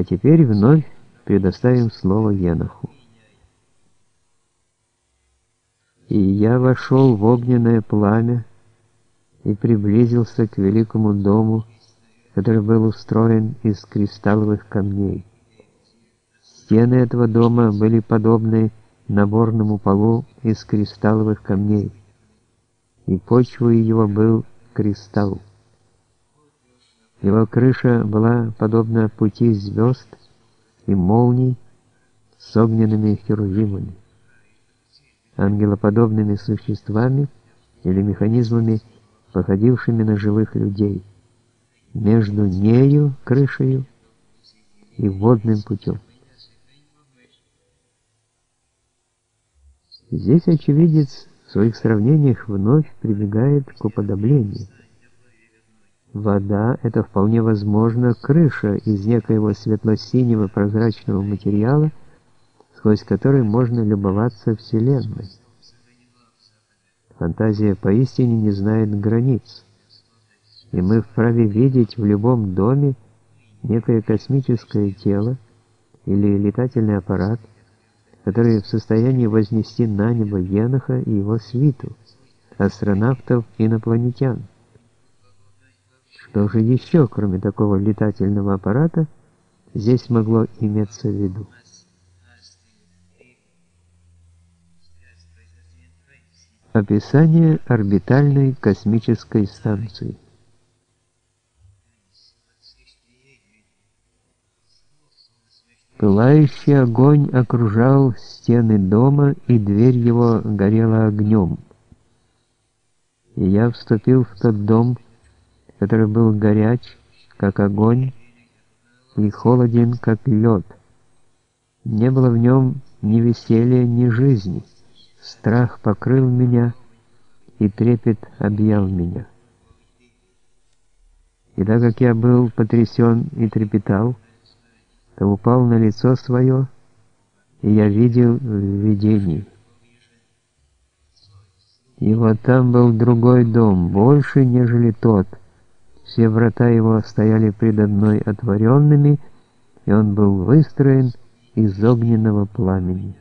А теперь вновь предоставим слово Еноху. И я вошел в огненное пламя и приблизился к великому дому, который был устроен из кристалловых камней. Стены этого дома были подобны наборному полу из кристалловых камней, и почвой его был кристалл. Его крыша была подобна пути звезд и молний с огненными херувимами, ангелоподобными существами или механизмами, походившими на живых людей, между нею, крышею, и водным путем. Здесь очевидец в своих сравнениях вновь прибегает к уподоблению. Вода — это вполне возможно крыша из некоего светло-синего прозрачного материала, сквозь который можно любоваться Вселенной. Фантазия поистине не знает границ, и мы вправе видеть в любом доме некое космическое тело или летательный аппарат, который в состоянии вознести на небо Еноха и его свиту, астронавтов-инопланетян. Что же еще, кроме такого летательного аппарата, здесь могло иметься в виду? Описание орбитальной космической станции. Пылающий огонь окружал стены дома, и дверь его горела огнем. И я вступил в тот дом, который был горяч, как огонь, и холоден, как лед. Не было в нем ни веселья, ни жизни. Страх покрыл меня, и трепет объял меня. И так как я был потрясен и трепетал, то упал на лицо свое, и я видел в видении. И вот там был другой дом, больше, нежели тот, все врата его стояли предо мной отворенными, и он был выстроен из огненного пламени.